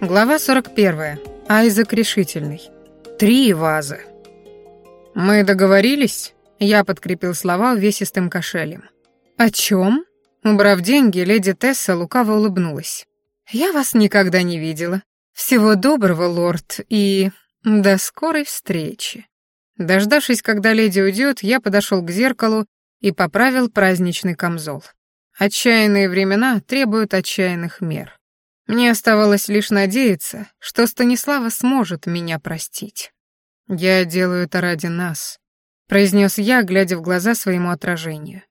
Глава 41. Айзек решительный. Три вазы. «Мы договорились?» Я подкрепил слова увесистым кошелем. «О чем?» Убрав деньги, леди Тесса лукаво улыбнулась. «Я вас никогда не видела. Всего доброго, лорд, и... до скорой встречи». Дождавшись, когда леди уйдет, я подошел к зеркалу и поправил праздничный камзол. Отчаянные времена требуют отчаянных мер. Мне оставалось лишь надеяться, что Станислава сможет меня простить. «Я делаю это ради нас», — произнес я, глядя в глаза своему отражению.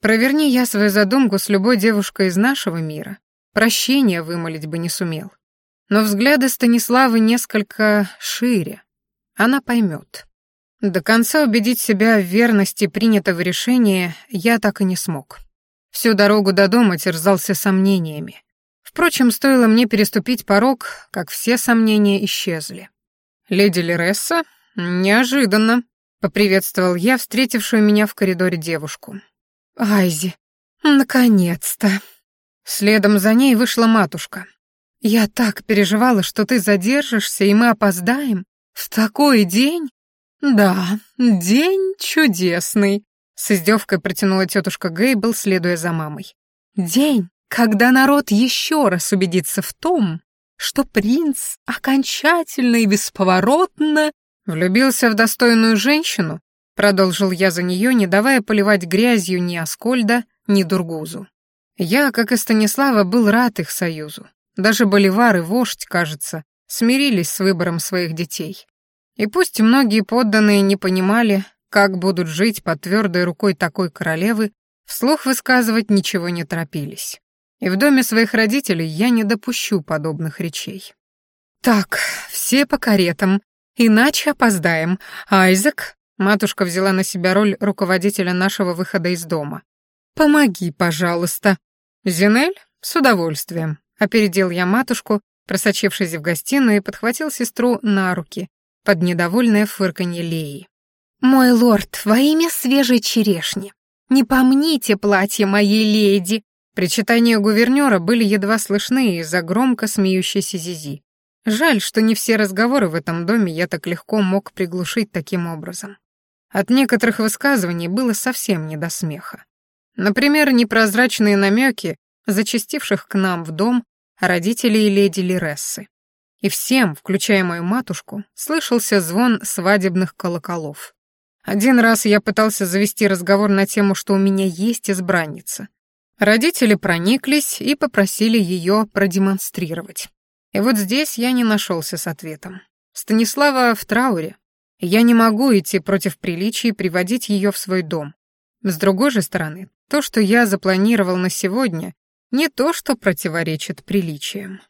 «Проверни я свою задумку с любой девушкой из нашего мира, прощения вымолить бы не сумел. Но взгляды Станиславы несколько шире. Она поймет. До конца убедить себя в верности принятого решения я так и не смог. Всю дорогу до дома терзался сомнениями. Впрочем, стоило мне переступить порог, как все сомнения исчезли. «Леди Лересса? Неожиданно», — поприветствовал я встретившую меня в коридоре девушку. «Айзи, наконец-то!» Следом за ней вышла матушка. «Я так переживала, что ты задержишься, и мы опоздаем. В такой день?» «Да, день чудесный», — с издевкой протянула тетушка Гейбл, следуя за мамой. «День, когда народ еще раз убедится в том, что принц окончательно и бесповоротно влюбился в достойную женщину, продолжил я за нее, не давая поливать грязью ни Аскольда, ни Дургузу. Я, как и Станислава, был рад их союзу. Даже Боливар и вождь, кажется, смирились с выбором своих детей. И пусть многие подданные не понимали, как будут жить под твердой рукой такой королевы, вслух высказывать ничего не торопились. И в доме своих родителей я не допущу подобных речей. «Так, все по каретам, иначе опоздаем. Айзек?» Матушка взяла на себя роль руководителя нашего выхода из дома. «Помоги, пожалуйста». «Зинель? С удовольствием», — опередил я матушку, просочившись в гостиную, и подхватил сестру на руки под недовольное фырканье Леи. «Мой лорд, во имя свежей черешни, не помните платье моей леди!» Причитания гувернера были едва слышны из-за громко смеющейся Зизи. Жаль, что не все разговоры в этом доме я так легко мог приглушить таким образом. От некоторых высказываний было совсем не до смеха. Например, непрозрачные намеки, зачастивших к нам в дом родителей леди Лирессы. И всем, включая мою матушку, слышался звон свадебных колоколов. Один раз я пытался завести разговор на тему, что у меня есть избранница, Родители прониклись и попросили ее продемонстрировать. И вот здесь я не нашелся с ответом. Станислава в трауре. Я не могу идти против приличий и приводить ее в свой дом. С другой же стороны, то, что я запланировал на сегодня, не то, что противоречит приличиям.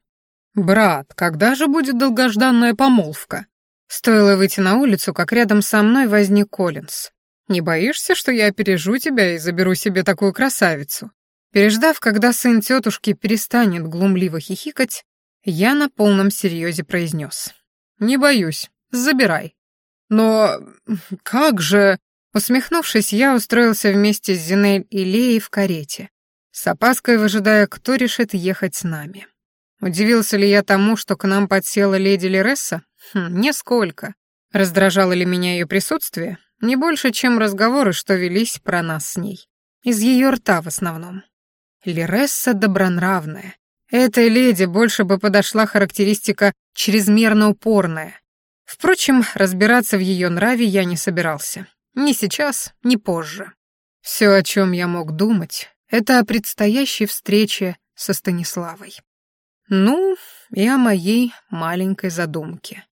«Брат, когда же будет долгожданная помолвка?» Стоило выйти на улицу, как рядом со мной возник Коллинз. «Не боишься, что я опережу тебя и заберу себе такую красавицу?» Переждав, когда сын тетушки перестанет глумливо хихикать, я на полном серьезе произнес. «Не боюсь, забирай». «Но как же...» Усмехнувшись, я устроился вместе с Зинель и Леей в карете, с опаской выжидая, кто решит ехать с нами. Удивился ли я тому, что к нам подсела леди Лересса? Хм, нисколько. Раздражало ли меня ее присутствие? Не больше, чем разговоры, что велись про нас с ней. Из ее рта в основном. Лересса добронравная. Этой леди больше бы подошла характеристика «чрезмерно упорная». Впрочем, разбираться в ее нраве я не собирался. Ни сейчас, ни позже. Все, о чем я мог думать, это о предстоящей встрече со Станиславой. Ну, и о моей маленькой задумке.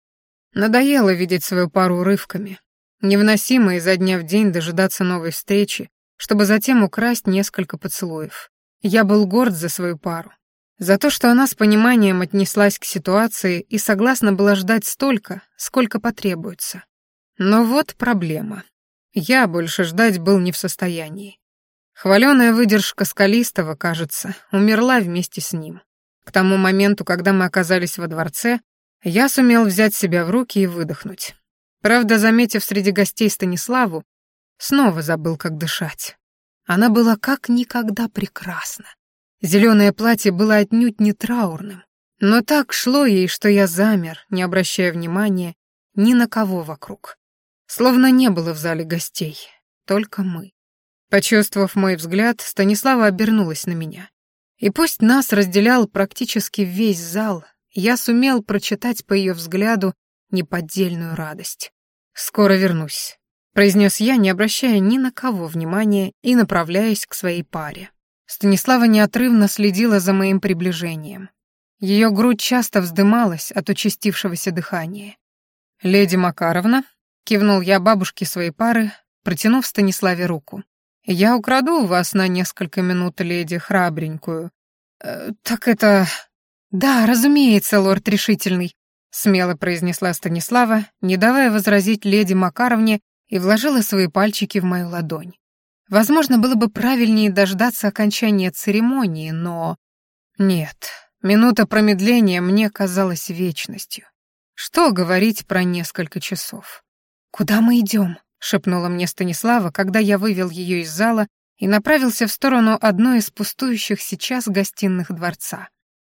Надоело видеть свою пару рывками. Невыносимо изо дня в день дожидаться новой встречи, чтобы затем украсть несколько поцелуев. Я был горд за свою пару, за то, что она с пониманием отнеслась к ситуации и согласна была ждать столько, сколько потребуется. Но вот проблема. Я больше ждать был не в состоянии. Хваленая выдержка Скалистого, кажется, умерла вместе с ним. К тому моменту, когда мы оказались во дворце, я сумел взять себя в руки и выдохнуть. Правда, заметив среди гостей Станиславу, снова забыл, как дышать. Она была как никогда прекрасна. Зеленое платье было отнюдь не траурным, Но так шло ей, что я замер, не обращая внимания ни на кого вокруг. Словно не было в зале гостей, только мы. Почувствовав мой взгляд, Станислава обернулась на меня. И пусть нас разделял практически весь зал, я сумел прочитать по ее взгляду неподдельную радость. «Скоро вернусь», — произнес я, не обращая ни на кого внимания и направляясь к своей паре. Станислава неотрывно следила за моим приближением. Ее грудь часто вздымалась от участившегося дыхания. «Леди Макаровна», — кивнул я бабушке своей пары, протянув Станиславе руку. «Я украду у вас на несколько минут леди храбренькую». Э, «Так это...» «Да, разумеется, лорд решительный», — смело произнесла Станислава, не давая возразить леди Макаровне, и вложила свои пальчики в мою ладонь. Возможно, было бы правильнее дождаться окончания церемонии, но... Нет, минута промедления мне казалась вечностью. Что говорить про несколько часов? «Куда мы идем?» — шепнула мне Станислава, когда я вывел ее из зала и направился в сторону одной из пустующих сейчас гостиных дворца.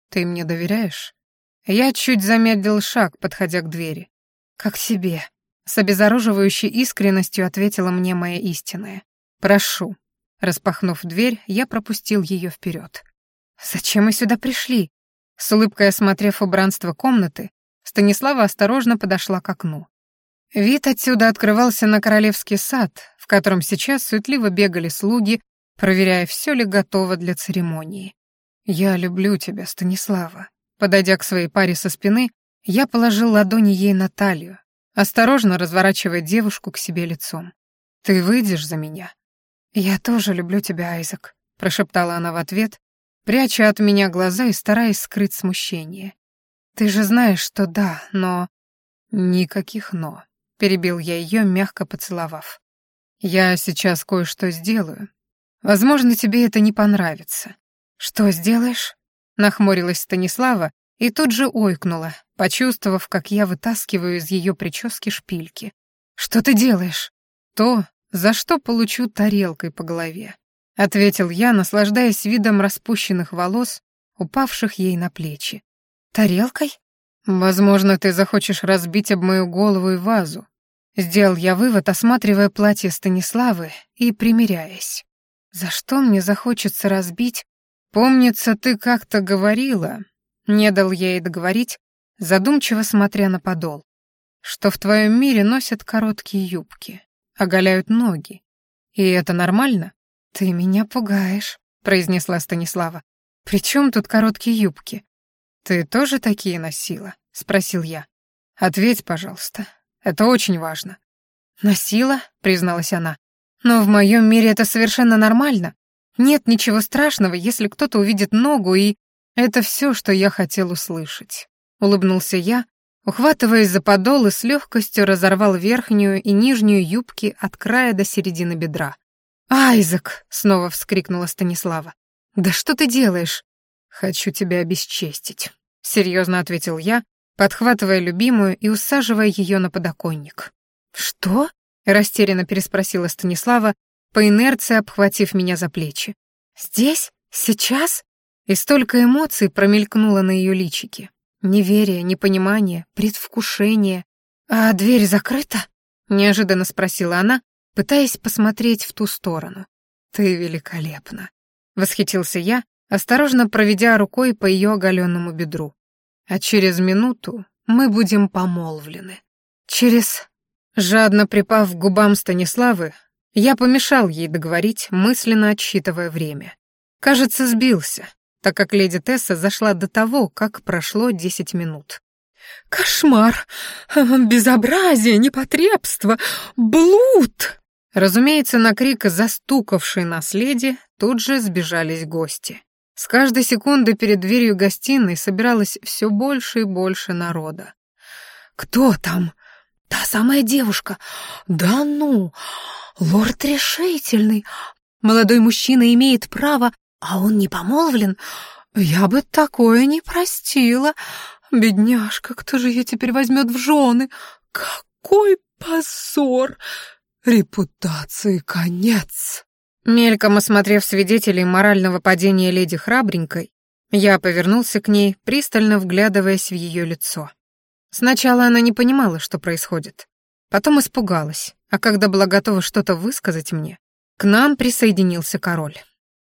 «Ты мне доверяешь?» Я чуть замедлил шаг, подходя к двери. «Как себе», — с обезоруживающей искренностью ответила мне моя истинная. «Прошу». Распахнув дверь, я пропустил ее вперед. «Зачем мы сюда пришли?» С улыбкой осмотрев убранство комнаты, Станислава осторожно подошла к окну. Вид отсюда открывался на королевский сад, в котором сейчас суетливо бегали слуги, проверяя, все ли готово для церемонии. «Я люблю тебя, Станислава». Подойдя к своей паре со спины, я положил ладони ей на талию, осторожно разворачивая девушку к себе лицом. «Ты выйдешь за меня?» «Я тоже люблю тебя, Айзек», — прошептала она в ответ, пряча от меня глаза и стараясь скрыть смущение. «Ты же знаешь, что да, но...» «Никаких «но», — перебил я ее, мягко поцеловав. «Я сейчас кое-что сделаю. Возможно, тебе это не понравится». «Что сделаешь?» — нахмурилась Станислава и тут же ойкнула, почувствовав, как я вытаскиваю из ее прически шпильки. «Что ты делаешь?» «То, за что получу тарелкой по голове», — ответил я, наслаждаясь видом распущенных волос, упавших ей на плечи. «Тарелкой?» «Возможно, ты захочешь разбить об мою голову и вазу». Сделал я вывод, осматривая платье Станиславы и примиряясь. «За что мне захочется разбить?» «Помнится, ты как-то говорила...» Не дал я ей договорить, задумчиво смотря на подол. «Что в твоем мире носят короткие юбки, оголяют ноги. И это нормально?» «Ты меня пугаешь», — произнесла Станислава. «При чем тут короткие юбки?» «Ты тоже такие носила?» — спросил я. «Ответь, пожалуйста. Это очень важно». «Носила», — призналась она. «Но в моем мире это совершенно нормально. Нет ничего страшного, если кто-то увидит ногу, и это все, что я хотел услышать». Улыбнулся я, ухватываясь за подол и с легкостью разорвал верхнюю и нижнюю юбки от края до середины бедра. «Айзек!» — снова вскрикнула Станислава. «Да что ты делаешь?» «Хочу тебя обесчестить», — серьезно ответил я, подхватывая любимую и усаживая ее на подоконник. «Что?» — растерянно переспросила Станислава, по инерции обхватив меня за плечи. «Здесь? Сейчас?» И столько эмоций промелькнуло на ее личике. Неверие, непонимание, предвкушение. «А дверь закрыта?» — неожиданно спросила она, пытаясь посмотреть в ту сторону. «Ты великолепна!» — восхитился я, осторожно проведя рукой по ее оголенному бедру. «А через минуту мы будем помолвлены». Через... Жадно припав к губам Станиславы, я помешал ей договорить, мысленно отсчитывая время. Кажется, сбился, так как леди Тесса зашла до того, как прошло десять минут. «Кошмар! Безобразие, непотребство! Блуд!» Разумеется, на крик застукавшей нас леди тут же сбежались гости. С каждой секунды перед дверью гостиной собиралось все больше и больше народа. «Кто там?» «Та самая девушка! Да ну! Лорд решительный! Молодой мужчина имеет право, а он не помолвлен? Я бы такое не простила! Бедняжка, кто же ее теперь возьмет в жены? Какой позор! Репутации конец!» Мельком осмотрев свидетелей морального падения леди Храбренькой, Я повернулся к ней, пристально вглядываясь в ее лицо. Сначала она не понимала, что происходит. Потом испугалась, а когда была готова что-то высказать мне, к нам присоединился король.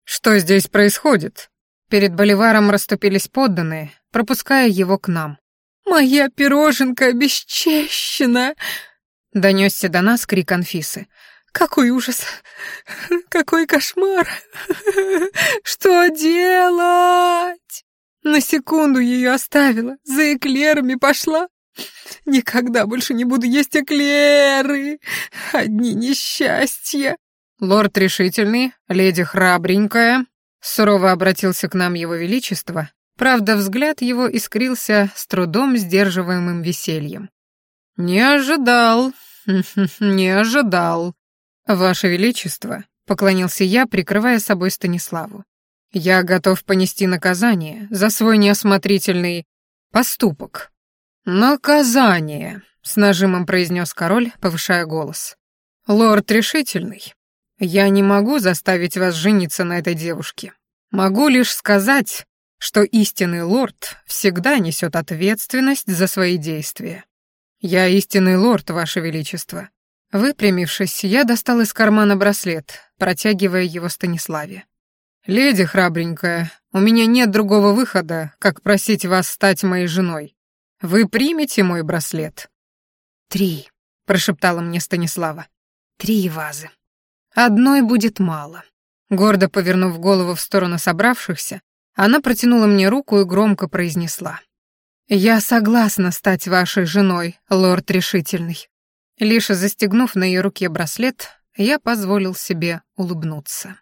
«Что здесь происходит?» Перед Боливаром расступились подданные, пропуская его к нам. «Моя пироженка обесчещена!» Донесся до нас крик Анфисы. «Какой ужас! Какой кошмар! Что делать?» На секунду ее оставила, за эклерами пошла. Никогда больше не буду есть эклеры. Одни несчастья. Лорд решительный, леди храбренькая, сурово обратился к нам его величество. Правда, взгляд его искрился с трудом сдерживаемым весельем. «Не ожидал, не ожидал. Ваше Величество», — поклонился я, прикрывая собой Станиславу. «Я готов понести наказание за свой неосмотрительный поступок». «Наказание», — с нажимом произнес король, повышая голос. «Лорд решительный, я не могу заставить вас жениться на этой девушке. Могу лишь сказать, что истинный лорд всегда несет ответственность за свои действия. Я истинный лорд, ваше величество. Выпрямившись, я достал из кармана браслет, протягивая его Станиславе. «Леди храбренькая, у меня нет другого выхода, как просить вас стать моей женой. Вы примете мой браслет?» «Три», — прошептала мне Станислава. «Три вазы. Одной будет мало». Гордо повернув голову в сторону собравшихся, она протянула мне руку и громко произнесла. «Я согласна стать вашей женой, лорд решительный». Лишь застегнув на ее руке браслет, я позволил себе улыбнуться.